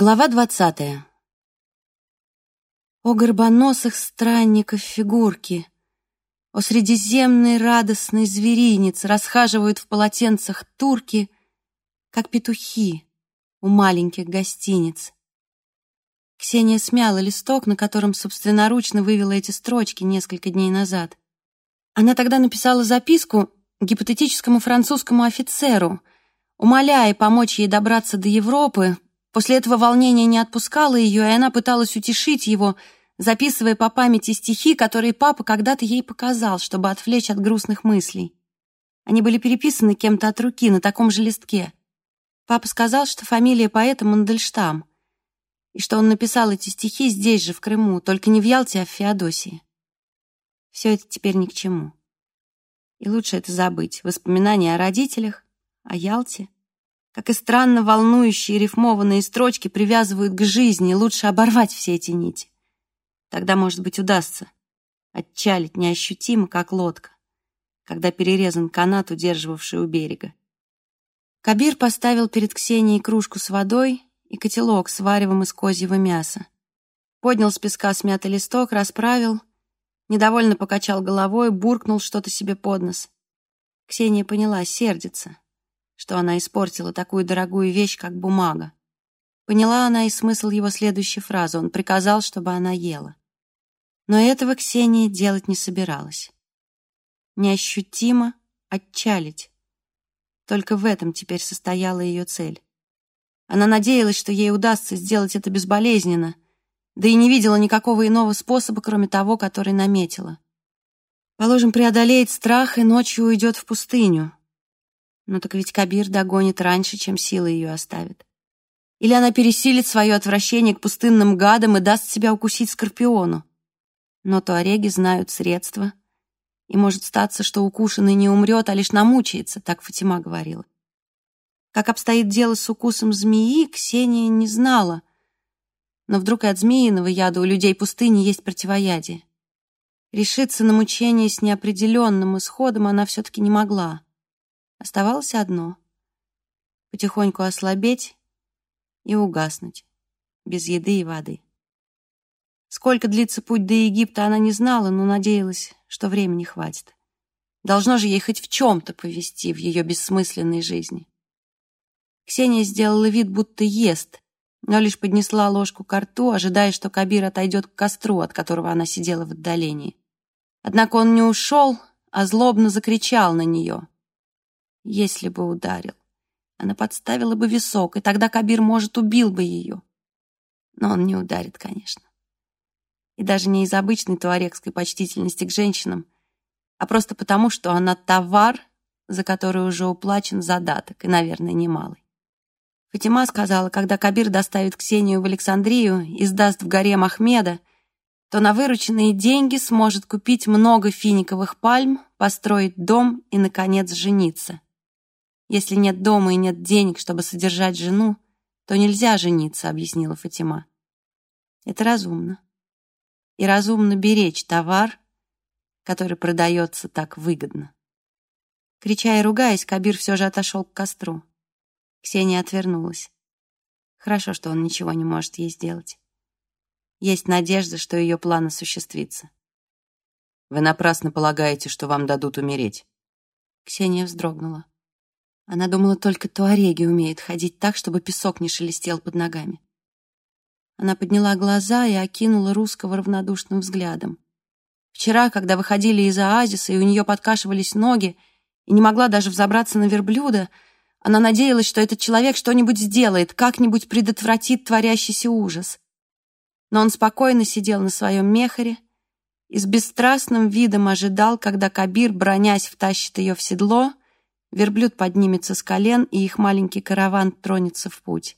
Глава двадцатая. О горбоносых странников фигурки, О средиземной радостной зверинец Расхаживают в полотенцах турки, Как петухи у маленьких гостиниц. Ксения смяла листок, на котором собственноручно вывела эти строчки несколько дней назад. Она тогда написала записку гипотетическому французскому офицеру, умоляя помочь ей добраться до Европы, После этого волнение не отпускало ее, и она пыталась утешить его, записывая по памяти стихи, которые папа когда-то ей показал, чтобы отвлечь от грустных мыслей. Они были переписаны кем-то от руки на таком же листке. Папа сказал, что фамилия поэта Мандельштам, и что он написал эти стихи здесь же, в Крыму, только не в Ялте, а в Феодосии. Все это теперь ни к чему. И лучше это забыть. Воспоминания о родителях, о Ялте — как и странно волнующие рифмованные строчки привязывают к жизни, лучше оборвать все эти нити. Тогда, может быть, удастся отчалить неощутимо, как лодка, когда перерезан канат, удерживавший у берега. Кабир поставил перед Ксенией кружку с водой и котелок с варевом из козьего мяса. Поднял с песка смятый листок, расправил, недовольно покачал головой, буркнул что-то себе под нос. Ксения поняла, сердится что она испортила такую дорогую вещь, как бумага. Поняла она и смысл его следующей фразы. Он приказал, чтобы она ела. Но этого Ксения делать не собиралась. Неощутимо отчалить. Только в этом теперь состояла ее цель. Она надеялась, что ей удастся сделать это безболезненно, да и не видела никакого иного способа, кроме того, который наметила. Положим, преодолеет страх и ночью уйдет в пустыню. Ну так ведь Кабир догонит раньше, чем силы ее оставят. Или она пересилит свое отвращение к пустынным гадам и даст себя укусить скорпиону. Но туареги знают средства, и может статься, что укушенный не умрет, а лишь намучается, так Фатима говорила. Как обстоит дело с укусом змеи, Ксения не знала, но вдруг и от змеиного яда у людей пустыни есть противоядие. Решиться на мучение с неопределенным исходом она все-таки не могла. Оставалось одно — потихоньку ослабеть и угаснуть, без еды и воды. Сколько длится путь до Египта, она не знала, но надеялась, что времени хватит. Должно же ей хоть в чем-то повести в ее бессмысленной жизни. Ксения сделала вид, будто ест, но лишь поднесла ложку к рту, ожидая, что Кабир отойдет к костру, от которого она сидела в отдалении. Однако он не ушел, а злобно закричал на нее. Если бы ударил, она подставила бы висок, и тогда Кабир, может, убил бы ее. Но он не ударит, конечно. И даже не из обычной туарекской почтительности к женщинам, а просто потому, что она товар, за который уже уплачен задаток, и, наверное, немалый. Фатима сказала, когда Кабир доставит Ксению в Александрию и сдаст в горе Махмеда, то на вырученные деньги сможет купить много финиковых пальм, построить дом и, наконец, жениться. Если нет дома и нет денег, чтобы содержать жену, то нельзя жениться, объяснила Фатима. Это разумно. И разумно беречь товар, который продается так выгодно. Крича и ругаясь, Кабир все же отошел к костру. Ксения отвернулась. Хорошо, что он ничего не может ей сделать. Есть надежда, что ее план осуществится. Вы напрасно полагаете, что вам дадут умереть. Ксения вздрогнула. Она думала, только туареги умеют ходить так, чтобы песок не шелестел под ногами. Она подняла глаза и окинула русского равнодушным взглядом. Вчера, когда выходили из оазиса, и у нее подкашивались ноги, и не могла даже взобраться на верблюда, она надеялась, что этот человек что-нибудь сделает, как-нибудь предотвратит творящийся ужас. Но он спокойно сидел на своем мехаре и с бесстрастным видом ожидал, когда Кабир, бронясь, втащит ее в седло — Верблюд поднимется с колен, и их маленький караван тронется в путь.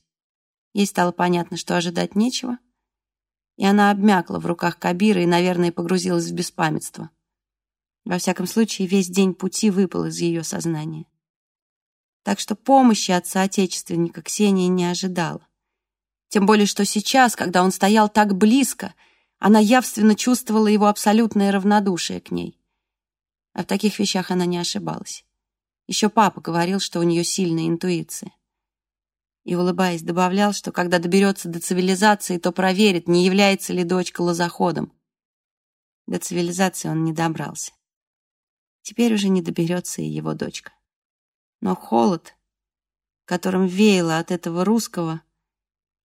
Ей стало понятно, что ожидать нечего, и она обмякла в руках Кабира и, наверное, погрузилась в беспамятство. Во всяком случае, весь день пути выпал из ее сознания. Так что помощи от соотечественника Ксения не ожидала. Тем более, что сейчас, когда он стоял так близко, она явственно чувствовала его абсолютное равнодушие к ней. А в таких вещах она не ошибалась. Еще папа говорил, что у нее сильная интуиция. И, улыбаясь, добавлял, что когда доберется до цивилизации, то проверит, не является ли дочка лозоходом. До цивилизации он не добрался. Теперь уже не доберется и его дочка. Но холод, которым веяло от этого русского,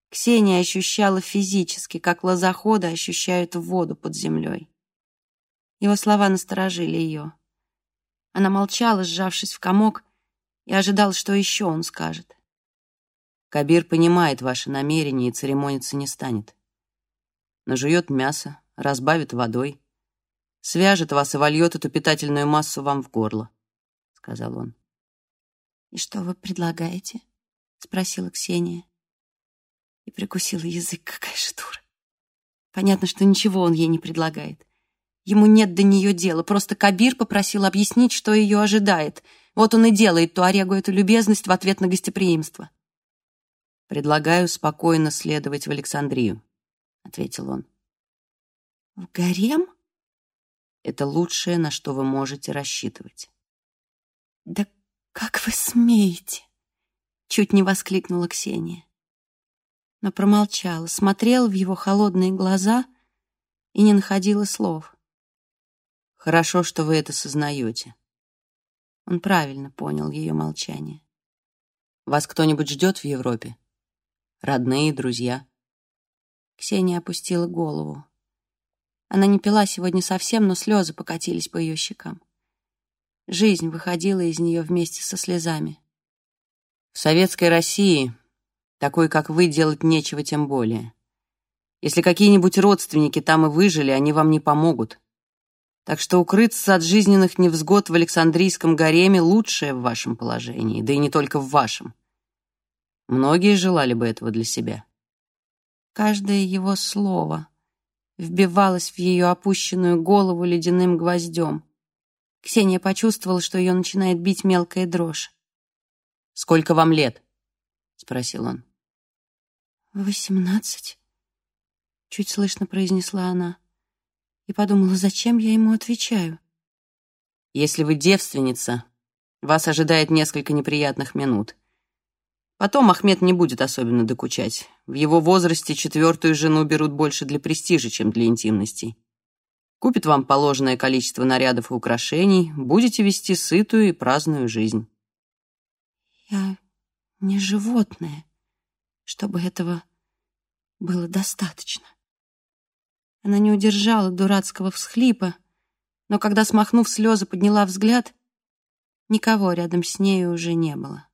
Ксения ощущала физически, как лозоходы ощущают воду под землей. Его слова насторожили ее. Она молчала, сжавшись в комок, и ожидала, что еще он скажет. Кабир понимает ваши намерения и церемониться не станет. Нажует мясо, разбавит водой, свяжет вас и вольет эту питательную массу вам в горло, — сказал он. «И что вы предлагаете?» — спросила Ксения. И прикусила язык, какая же дура. Понятно, что ничего он ей не предлагает. Ему нет до нее дела, просто Кабир попросил объяснить, что ее ожидает. Вот он и делает Туарегу эту любезность в ответ на гостеприимство. «Предлагаю спокойно следовать в Александрию», — ответил он. «В гарем?» Это лучшее, на что вы можете рассчитывать. «Да как вы смеете?» — чуть не воскликнула Ксения. Но промолчала, смотрела в его холодные глаза и не находила слов. «Хорошо, что вы это сознаете». Он правильно понял ее молчание. «Вас кто-нибудь ждет в Европе? Родные, друзья?» Ксения опустила голову. Она не пила сегодня совсем, но слезы покатились по ее щекам. Жизнь выходила из нее вместе со слезами. В советской России такой, как вы, делать нечего тем более. Если какие-нибудь родственники там и выжили, они вам не помогут. Так что укрыться от жизненных невзгод в Александрийском гареме лучшее в вашем положении, да и не только в вашем. Многие желали бы этого для себя. Каждое его слово вбивалось в ее опущенную голову ледяным гвоздем. Ксения почувствовала, что ее начинает бить мелкая дрожь. «Сколько вам лет?» — спросил он. «Восемнадцать», — чуть слышно произнесла она и подумала, зачем я ему отвечаю. «Если вы девственница, вас ожидает несколько неприятных минут. Потом Ахмед не будет особенно докучать. В его возрасте четвертую жену берут больше для престижа, чем для интимностей. Купит вам положенное количество нарядов и украшений, будете вести сытую и праздную жизнь. Я не животное, чтобы этого было достаточно. Она не удержала дурацкого всхлипа, но когда, смахнув слезы, подняла взгляд, никого рядом с нею уже не было.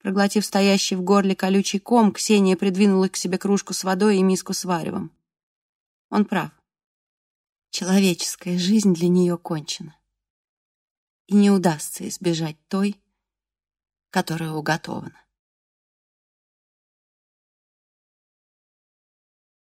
Проглотив стоящий в горле колючий ком, Ксения придвинула к себе кружку с водой и миску с варевом. Он прав. Человеческая жизнь для нее кончена. И не удастся избежать той, которая уготована.